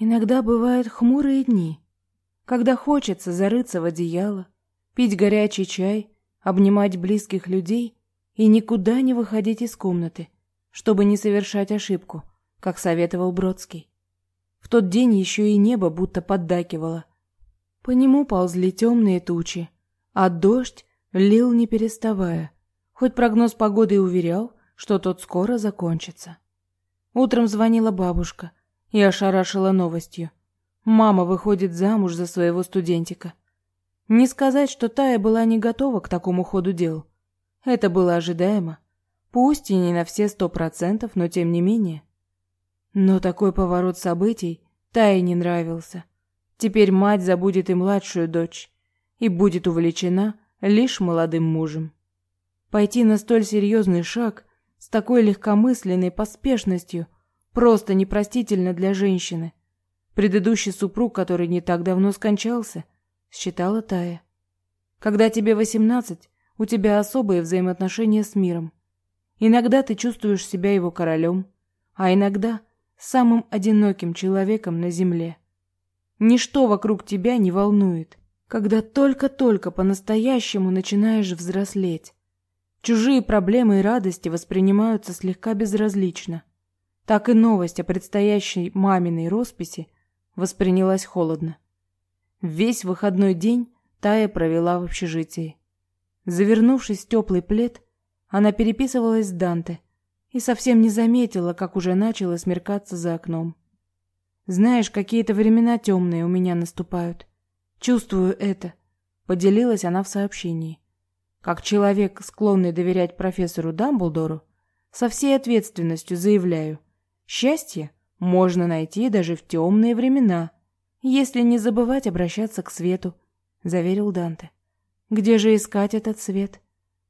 Иногда бывают хмурые дни, когда хочется зарыться в одеяло, пить горячий чай, обнимать близких людей и никуда не выходить из комнаты, чтобы не совершать ошибку, как советовал Бродский. В тот день еще и небо будто поддакивало. По нему ползли темные тучи, а дождь лил не переставая, хоть прогноз погоды и уверял, что тот скоро закончится. Утром звонила бабушка и ошарашила новостью. Мама выходит замуж за своего студентика. Не сказать, что Тая была не готова к такому ходу дел. Это было ожидаемо. Пусть и не на все сто процентов, но тем не менее. Но такой поворот событий Тае не нравился. Теперь мать забудет и младшую дочь и будет увлечена лишь молодым мужем. Пойти на столь серьезный шаг с такой легкомысленной поспешностью просто непростительно для женщины. Предыдущий супруг, который не так давно скончался, считала Тая. Когда тебе восемнадцать, у тебя особые взаимоотношения с миром. Иногда ты чувствуешь себя его королем, а иногда самым одиноким человеком на земле. Ничто вокруг тебя не волнует, когда только-только по-настоящему начинаешь взрослеть. Чужие проблемы и радости воспринимаются слегка безразлично. Так и новость о предстоящей маминой росписи воспринялась холодно. Весь выходной день Тая провела в общежитии. Завернувшись в теплый плед, она переписывалась с Данте и совсем не заметила, как уже начало смеркаться за окном. Знаешь, какие-то времена темные у меня наступают. Чувствую это, поделилась она в сообщении. Как человек, склонный доверять профессору Дамблдору, со всей ответственностью заявляю: счастье можно найти даже в темные времена, если не забывать обращаться к свету, заверил Данте. Где же искать этот свет?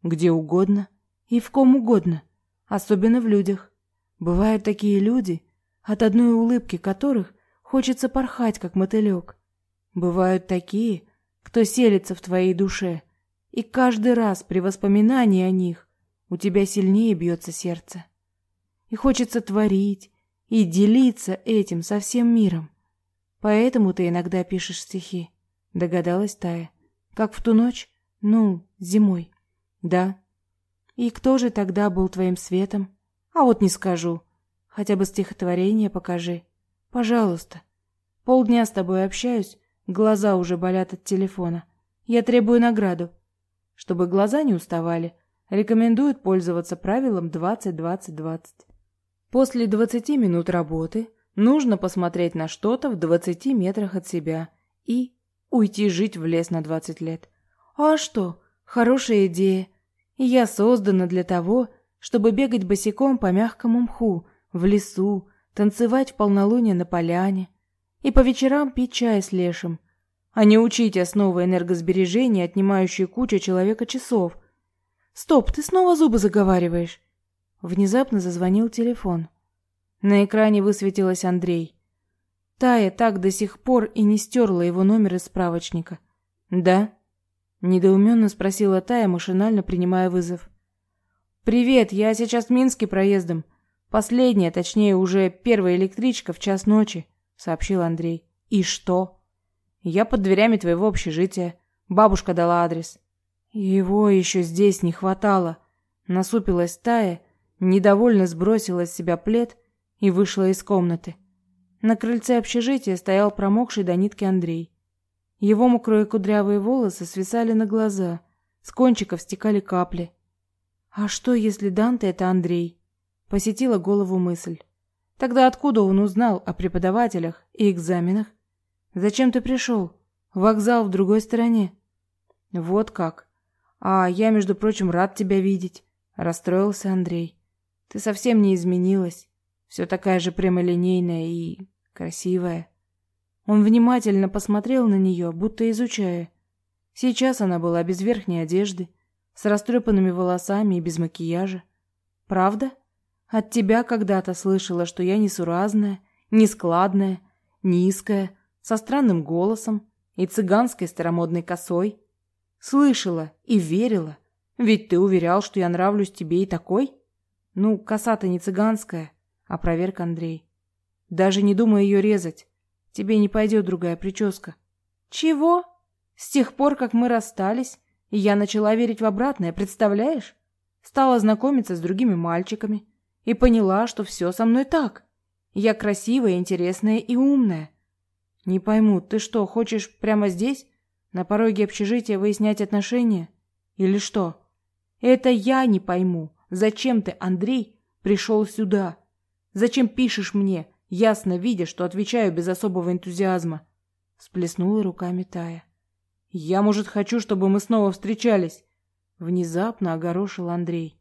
Где угодно и в ком угодно, особенно в людях. Бывают такие люди, от одной улыбки которых хочется порхать, как мотылек. Бывают такие, кто селится в твоей душе, и каждый раз при воспоминании о них у тебя сильнее бьется сердце. И хочется творить и делиться этим со всем миром. Поэтому ты иногда пишешь стихи, догадалась Тая. Как в ту ночь? Ну, зимой. Да. И кто же тогда был твоим светом? А вот не скажу. Хотя бы стихотворение покажи. Пожалуйста. Полдня с тобой общаюсь, глаза уже болят от телефона. Я требую награду. Чтобы глаза не уставали, рекомендуют пользоваться правилом 20-20-20. После 20 минут работы нужно посмотреть на что-то в 20 метрах от себя и уйти жить в лес на 20 лет. А что? Хорошая идея. Я создана для того, чтобы бегать босиком по мягкому мху в лесу, танцевать в полнолуние на поляне и по вечерам пить чай с лешим, а не учить основы энергосбережения, отнимающие кучу человека часов. Стоп, ты снова зубы заговариваешь. Внезапно зазвонил телефон. На экране высветилось Андрей. Тая так до сих пор и не стерла его номер из справочника. «Да?» – недоуменно спросила Тая, машинально принимая вызов. «Привет, я сейчас в Минске проездом. Последняя, точнее, уже первая электричка в час ночи», – сообщил Андрей. «И что?» «Я под дверями твоего общежития. Бабушка дала адрес». «Его еще здесь не хватало», – насупилась Тая, недовольно сбросила с себя плед и вышла из комнаты. На крыльце общежития стоял промокший до нитки Андрей. Его мокрые кудрявые волосы свисали на глаза, с кончиков стекали капли. А что, если Данте это Андрей? Посетила голову мысль. Тогда откуда он узнал о преподавателях и экзаменах? Зачем ты пришел? Вокзал в другой стороне. Вот как. А я, между прочим, рад тебя видеть, расстроился Андрей. Ты совсем не изменилась. Все такая же прямолинейная и красивая. Он внимательно посмотрел на нее, будто изучая. Сейчас она была без верхней одежды, с растрепанными волосами и без макияжа. Правда? От тебя когда-то слышала, что я несуразная, нескладная, низкая, со странным голосом и цыганской старомодной косой. Слышала и верила, ведь ты уверял, что я нравлюсь тебе и такой. Ну, коса-то не цыганская, опроверг Андрей. Даже не думай ее резать. тебе не пойдет другая прическа. Чего? С тех пор, как мы расстались, я начала верить в обратное, представляешь? Стала знакомиться с другими мальчиками и поняла, что все со мной так. Я красивая, интересная и умная. Не пойму, ты что, хочешь прямо здесь, на пороге общежития выяснять отношения? Или что? Это я не пойму. Зачем ты, Андрей, пришел сюда? Зачем пишешь мне, ясно видя, что отвечаю без особого энтузиазма? Сплеснула руками Тая. Я, может, хочу, чтобы мы снова встречались. Внезапно огорошил Андрей.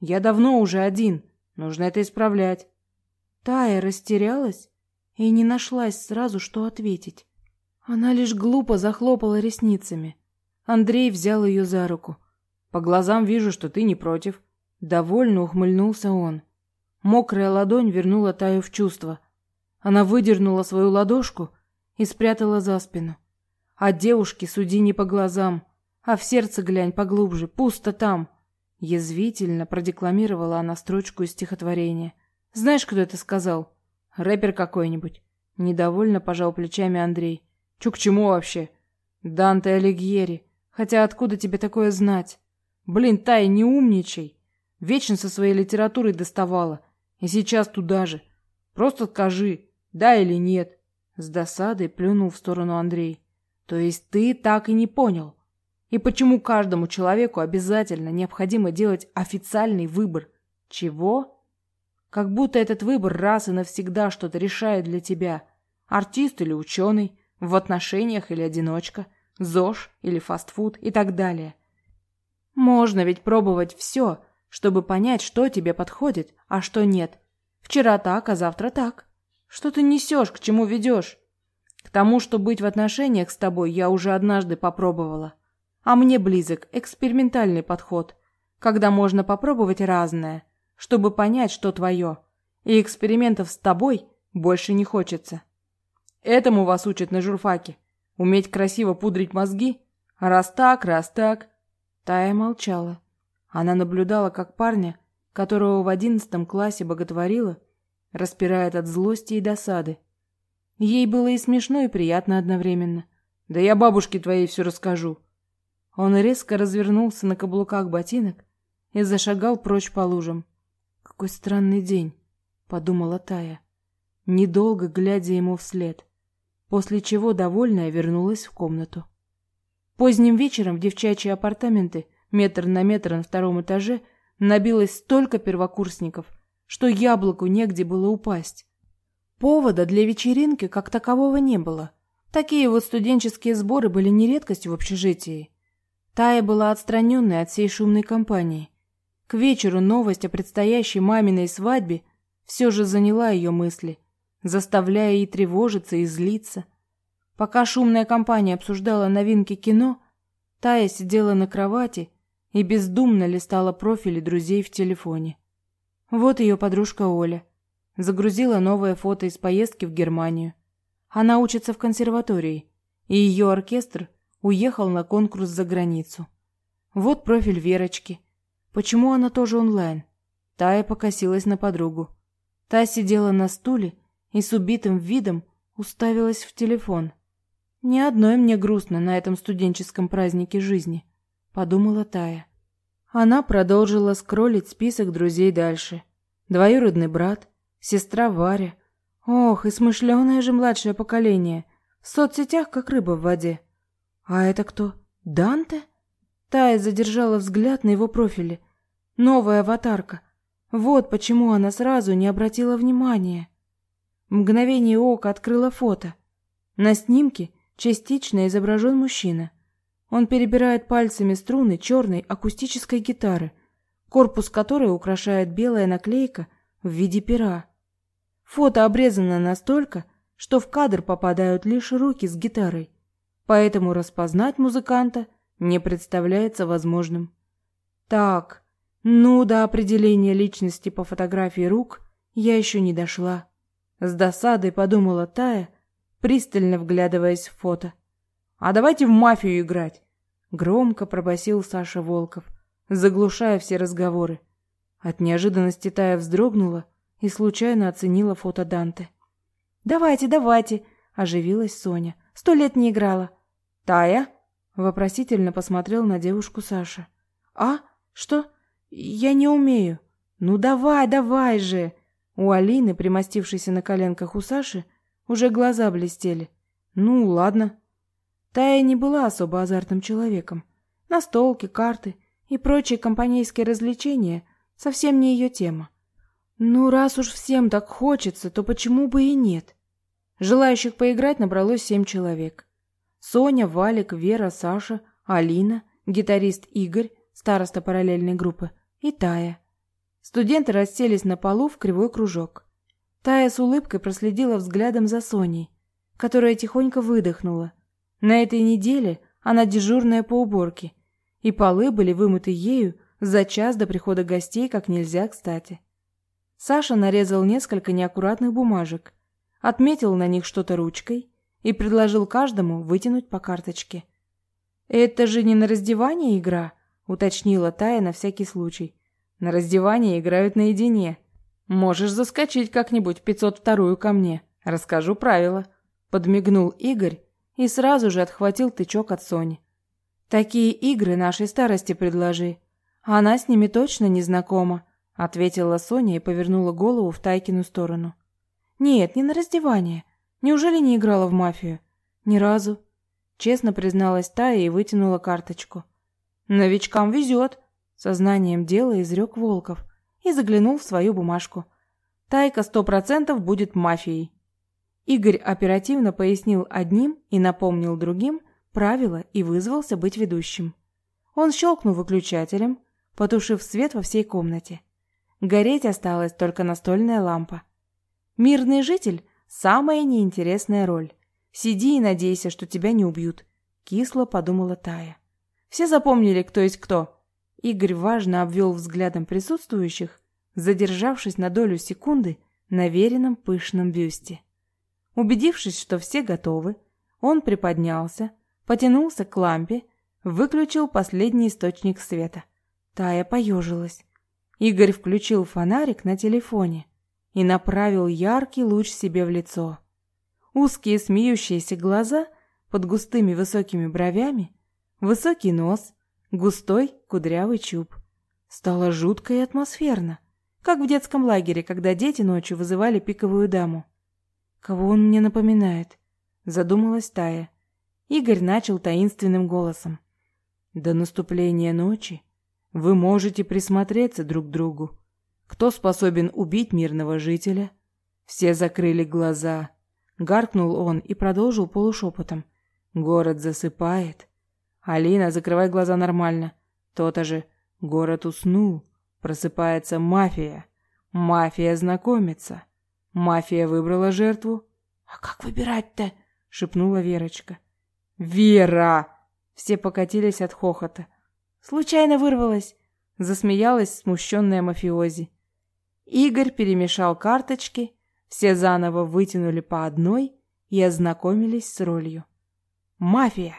Я давно уже один. Нужно это исправлять. Тая растерялась и не нашлась сразу, что ответить. Она лишь глупо захлопала ресницами. Андрей взял ее за руку. По глазам вижу, что ты не против. Довольно ухмыльнулся он. Мокрая ладонь вернула Таю в чувство. Она выдернула свою ладошку и спрятала за спину. А девушке суди не по глазам, а в сердце глянь поглубже, пусто там. Язвительно продекламировала она строчку из стихотворения. Знаешь, кто это сказал? Рэпер какой-нибудь. Недовольно пожал плечами Андрей. Чё к чему вообще? Данте Алигьери. Хотя откуда тебе такое знать? Блин, Тай, не умничай. Вечно со своей литературой доставала. И сейчас туда же. Просто скажи, да или нет. С досадой плюнул в сторону Андрей. То есть ты так и не понял? И почему каждому человеку обязательно необходимо делать официальный выбор? Чего? Как будто этот выбор раз и навсегда что-то решает для тебя. Артист или ученый, в отношениях или одиночка, ЗОЖ или фастфуд и так далее. Можно ведь пробовать все, чтобы понять, что тебе подходит, а что нет. Вчера так, а завтра так. Что ты несешь, к чему ведешь? К тому, что быть в отношениях с тобой я уже однажды попробовала. А мне близок экспериментальный подход, когда можно попробовать разное, чтобы понять, что твое. И экспериментов с тобой больше не хочется. Этому вас учат на журфаке. Уметь красиво пудрить мозги? Раз так, раз так. Тая молчала. Она наблюдала, как парня, которого в одиннадцатом классе боготворила, распирает от злости и досады. Ей было и смешно, и приятно одновременно. «Да я бабушке твоей все расскажу». Он резко развернулся на каблуках ботинок и зашагал прочь по лужам. «Какой странный день», — подумала Тая, недолго глядя ему вслед, после чего, довольная, вернулась в комнату. Поздним вечером в девчачьи апартаменты, метр на метр на втором этаже, набилось столько первокурсников, что яблоку негде было упасть. Повода для вечеринки как такового не было. Такие вот студенческие сборы были не редкостью в общежитии. Тая была отстраненной от всей шумной компании. К вечеру новость о предстоящей маминой свадьбе все же заняла ее мысли, заставляя и тревожиться, и злиться. Пока шумная компания обсуждала новинки кино, Тая сидела на кровати и бездумно листала профили друзей в телефоне. Вот ее подружка Оля – Загрузила новое фото из поездки в Германию. Она учится в консерватории, и ее оркестр уехал на конкурс за границу. Вот профиль Верочки. Почему она тоже онлайн? Тая покосилась на подругу. Та сидела на стуле и с убитым видом уставилась в телефон. Ни одной мне грустно на этом студенческом празднике жизни, подумала Тая. Она продолжила скроллить список друзей дальше. Двоюродный брат, сестра Варя. Ох, и смышленое же младшее поколение. В соцсетях как рыба в воде. А это кто? Данте? Тая задержала взгляд на его профиле. Новая аватарка. Вот почему она сразу не обратила внимания. Мгновение ока открыла фото. На снимке частично изображен мужчина. Он перебирает пальцами струны черной акустической гитары, корпус которой украшает белая наклейка в виде пера. Фото обрезано настолько, что в кадр попадают лишь руки с гитарой, поэтому распознать музыканта не представляется возможным. Так, ну до определения личности по фотографии рук я еще не дошла. С досадой подумала Тая, пристально вглядываясь в фото. А давайте в мафию играть, громко пробасил Саша Волков, заглушая все разговоры. От неожиданности Тая вздрогнула и случайно оценила фото Данте. «Давайте, давайте, оживилась Соня. «Сто лет не играла». «Тая?» — вопросительно посмотрел на девушку Саша. «А? Что? Я не умею». «Ну давай, давай же!» У Алины, примостившейся на коленках у Саши, уже глаза блестели. «Ну, ладно». Тая не была особо азартным человеком. Настолки, карты и прочие компанейские развлечения совсем не ее тема. Ну, раз уж всем так хочется, то почему бы и нет? Желающих поиграть набралось семь человек. Соня, Валик, Вера, Саша, Алина, гитарист Игорь, староста параллельной группы, и Тая. Студенты расселись на полу в кривой кружок. Тая с улыбкой проследила взглядом за Соней, которая тихонько выдохнула. На этой неделе она дежурная по уборке, и полы были вымыты ею за час до прихода гостей как нельзя кстати. Саша нарезал несколько неаккуратных бумажек, отметил на них что-то ручкой и предложил каждому вытянуть по карточке. «Это же не на раздевание игра?» — уточнила Тая на всякий случай. «На раздевание играют наедине. Можешь заскочить как-нибудь в 502-ю ко мне. Расскажу правила». Подмигнул Игорь и сразу же отхватил тычок от Сони. «Такие игры нашей старости предложи. Она с ними точно не знакома ответила Соня и повернула голову в Тайкину сторону. Нет, не на раздевание. Неужели не играла в мафию? Ни разу. Честно призналась Тая и вытянула карточку. Новичкам везет, сознанием дела изрек Волков и заглянул в свою бумажку. Тайка сто процентов будет мафией. Игорь оперативно пояснил одним и напомнил другим правила и вызвался быть ведущим. Он щелкнул выключателем, потушив свет во всей комнате. Гореть осталась только настольная лампа. Мирный житель – самая неинтересная роль. Сиди и надейся, что тебя не убьют. Кисло подумала Тая. Все запомнили, кто есть кто. Игорь важно обвел взглядом присутствующих, задержавшись на долю секунды на веренном пышном бюсте. Убедившись, что все готовы, он приподнялся, потянулся к лампе, выключил последний источник света. Тая поежилась. Игорь включил фонарик на телефоне и направил яркий луч себе в лицо. Узкие смеющиеся глаза под густыми высокими бровями, высокий нос, густой кудрявый чуб. Стало жутко и атмосферно, как в детском лагере, когда дети ночью вызывали пиковую даму. Кого он мне напоминает? задумалась Тая. Игорь начал таинственным голосом: "До наступления ночи вы можете присмотреться друг к другу. Кто способен убить мирного жителя? Все закрыли глаза. Гаркнул он и продолжил полушепотом. Город засыпает. Алина, закрывай глаза нормально. То-то же. Город уснул. Просыпается мафия. Мафия знакомится. Мафия выбрала жертву. А как выбирать-то? шепнула Верочка. Вера! Все покатились от хохота. Случайно вырвалась, засмеялась смущенная мафиози. Игорь перемешал карточки, все заново вытянули по одной и ознакомились с ролью. Мафия.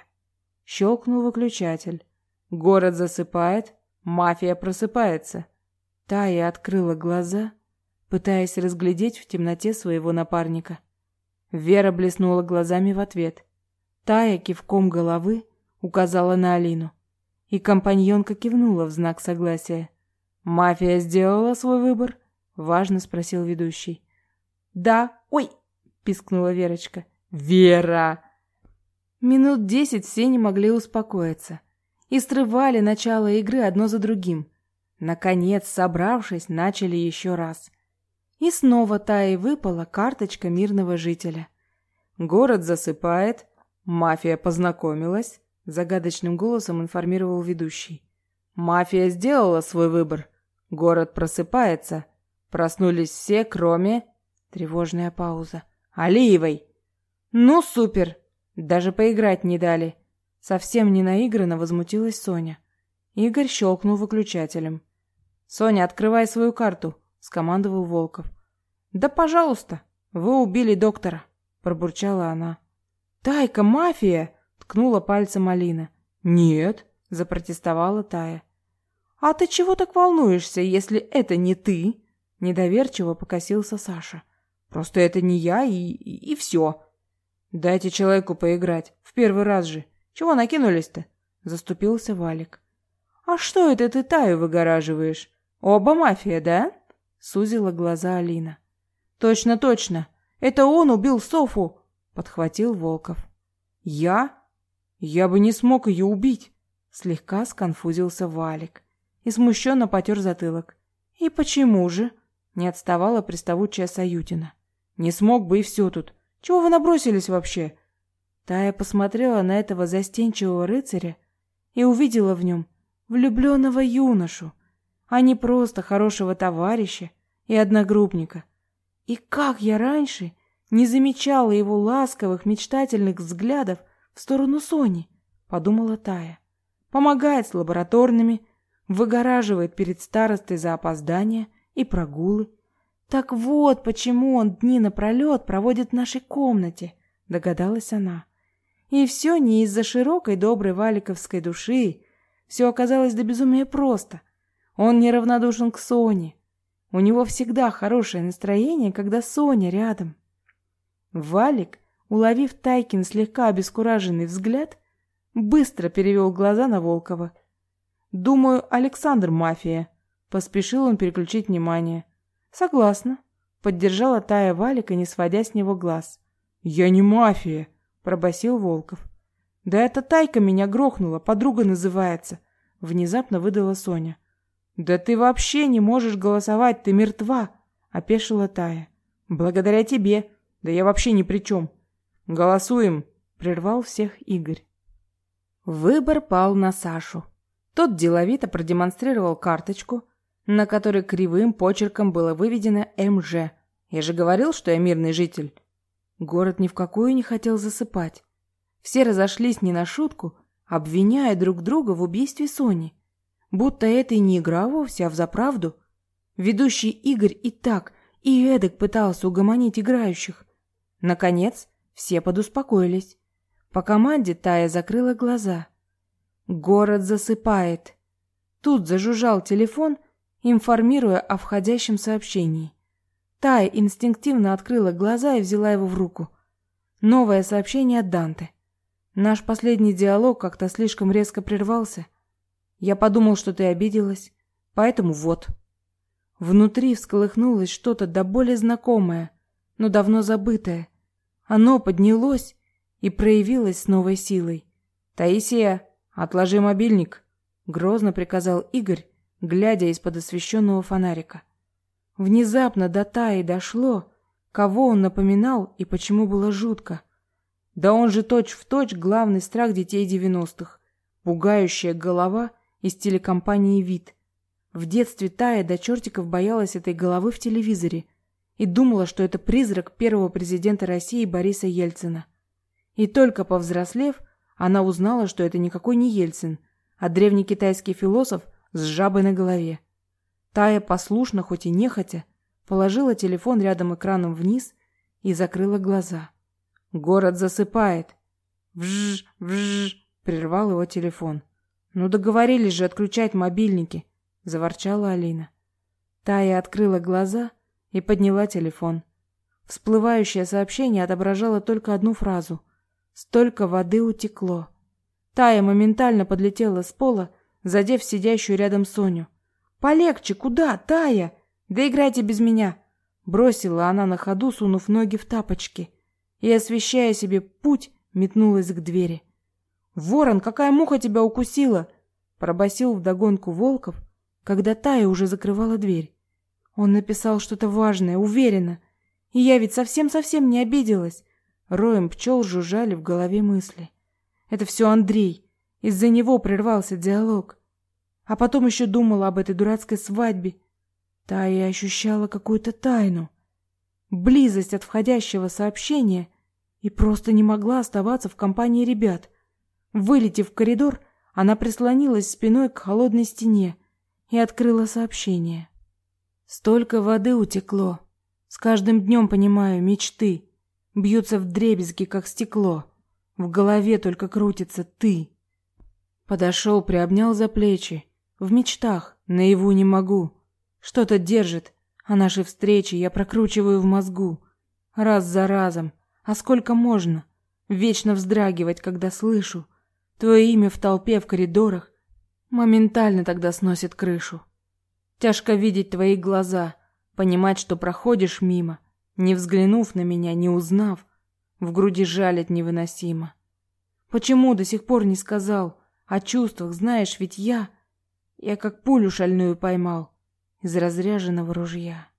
Щелкнул выключатель. Город засыпает, мафия просыпается. Тая открыла глаза, пытаясь разглядеть в темноте своего напарника. Вера блеснула глазами в ответ. Тая кивком головы указала на Алину и компаньонка кивнула в знак согласия. «Мафия сделала свой выбор?» — важно спросил ведущий. «Да. Ой!» — пискнула Верочка. «Вера!» Минут десять все не могли успокоиться и срывали начало игры одно за другим. Наконец, собравшись, начали еще раз. И снова та и выпала карточка мирного жителя. Город засыпает, мафия познакомилась, загадочным голосом информировал ведущий. Мафия сделала свой выбор. Город просыпается. Проснулись все, кроме тревожная пауза. Алиевой. Ну супер. Даже поиграть не дали. Совсем не наигранно возмутилась Соня. Игорь щелкнул выключателем. Соня, открывай свою карту, скомандовал Волков. Да, пожалуйста. Вы убили доктора, пробурчала она. Тайка, мафия, ткнула пальцем Алина. Нет, запротестовала Тая. А ты чего так волнуешься, если это не ты? недоверчиво покосился Саша. Просто это не я и и, все. Дайте человеку поиграть. В первый раз же. Чего накинулись-то? Заступился Валик. А что это ты Таю выгораживаешь? Оба мафия, да? Сузила глаза Алина. Точно, точно. Это он убил Софу, подхватил Волков. Я? Я бы не смог ее убить. Слегка сконфузился Валик и смущенно потер затылок. И почему же? Не отставала приставучая Саютина. Не смог бы и все тут. Чего вы набросились вообще? Тая посмотрела на этого застенчивого рыцаря и увидела в нем влюбленного юношу, а не просто хорошего товарища и одногруппника. И как я раньше не замечала его ласковых, мечтательных взглядов в сторону Сони, подумала Тая. Помогает с лабораторными, выгораживает перед старостой за опоздание и прогулы. Так вот, почему он дни напролет проводит в нашей комнате, догадалась она. И все не из-за широкой доброй валиковской души. Все оказалось до безумия просто. Он неравнодушен к Соне. У него всегда хорошее настроение, когда Соня рядом. Валик, уловив Тайкин слегка обескураженный взгляд, быстро перевел глаза на Волкова. «Думаю, Александр мафия», — поспешил он переключить внимание. «Согласна», — поддержала Тая Валика, не сводя с него глаз. «Я не мафия», — пробасил Волков. «Да это Тайка меня грохнула, подруга называется», — внезапно выдала Соня. «Да ты вообще не можешь голосовать, ты мертва», — опешила Тая. «Благодаря тебе. Да я вообще ни при чем». «Голосуем», — прервал всех Игорь. Выбор пал на Сашу. Тот деловито продемонстрировал карточку, на которой кривым почерком было выведено МЖ. Я же говорил, что я мирный житель. Город ни в какую не хотел засыпать. Все разошлись не на шутку, обвиняя друг друга в убийстве Сони. Будто это и не игра вовсе, а взаправду. Ведущий Игорь и так, и эдак пытался угомонить играющих. Наконец, все подуспокоились. По команде Тая закрыла глаза. Город засыпает. Тут зажужжал телефон, информируя о входящем сообщении. Тая инстинктивно открыла глаза и взяла его в руку. Новое сообщение от Данте. Наш последний диалог как-то слишком резко прервался. Я подумал, что ты обиделась, поэтому вот. Внутри всколыхнулось что-то до боли знакомое, но давно забытое. Оно поднялось и проявилось с новой силой. Таисия, отложи мобильник, грозно приказал Игорь, глядя из-под освещенного фонарика. Внезапно до Таи дошло, кого он напоминал и почему было жутко. Да он же точь-в-точь точь главный страх детей девяностых, пугающая голова из телекомпании «Вид». В детстве Тая до чертиков боялась этой головы в телевизоре и думала, что это призрак первого президента России Бориса Ельцина. И только повзрослев, она узнала, что это никакой не Ельцин, а древний китайский философ с жабой на голове. Тая послушно, хоть и нехотя, положила телефон рядом экраном вниз и закрыла глаза. Город засыпает. Вжж, вжж, прервал его телефон. Ну договорились же отключать мобильники, заворчала Алина. Тая открыла глаза и подняла телефон. Всплывающее сообщение отображало только одну фразу: "Столько воды утекло". Тая моментально подлетела с пола задев сидящую рядом Соню. «Полегче, куда, Тая? Да играйте без меня!» Бросила она на ходу, сунув ноги в тапочки, и, освещая себе путь, метнулась к двери. «Ворон, какая муха тебя укусила?» Пробасил вдогонку Волков, когда Тая уже закрывала дверь. Он написал что-то важное, уверенно. И я ведь совсем-совсем не обиделась. Роем пчел жужжали в голове мысли. Это все Андрей. Из-за него прервался диалог. А потом еще думала об этой дурацкой свадьбе. Та и ощущала какую-то тайну. Близость от входящего сообщения и просто не могла оставаться в компании ребят. Вылетев в коридор, она прислонилась спиной к холодной стене и открыла сообщение. Столько воды утекло. С каждым днем понимаю, мечты бьются в дребезги, как стекло. В голове только крутится ты. Подошел, приобнял за плечи. В мечтах, наяву не могу. Что-то держит, а наши встречи я прокручиваю в мозгу. Раз за разом. А сколько можно? Вечно вздрагивать, когда слышу твое имя в толпе в коридорах. Моментально тогда сносит крышу. Тяжко видеть твои глаза, понимать, что проходишь мимо, не взглянув на меня, не узнав. В груди жалит невыносимо. Почему до сих пор не сказал о чувствах, знаешь, ведь я... Я как пулю шальную поймал из разряженного ружья.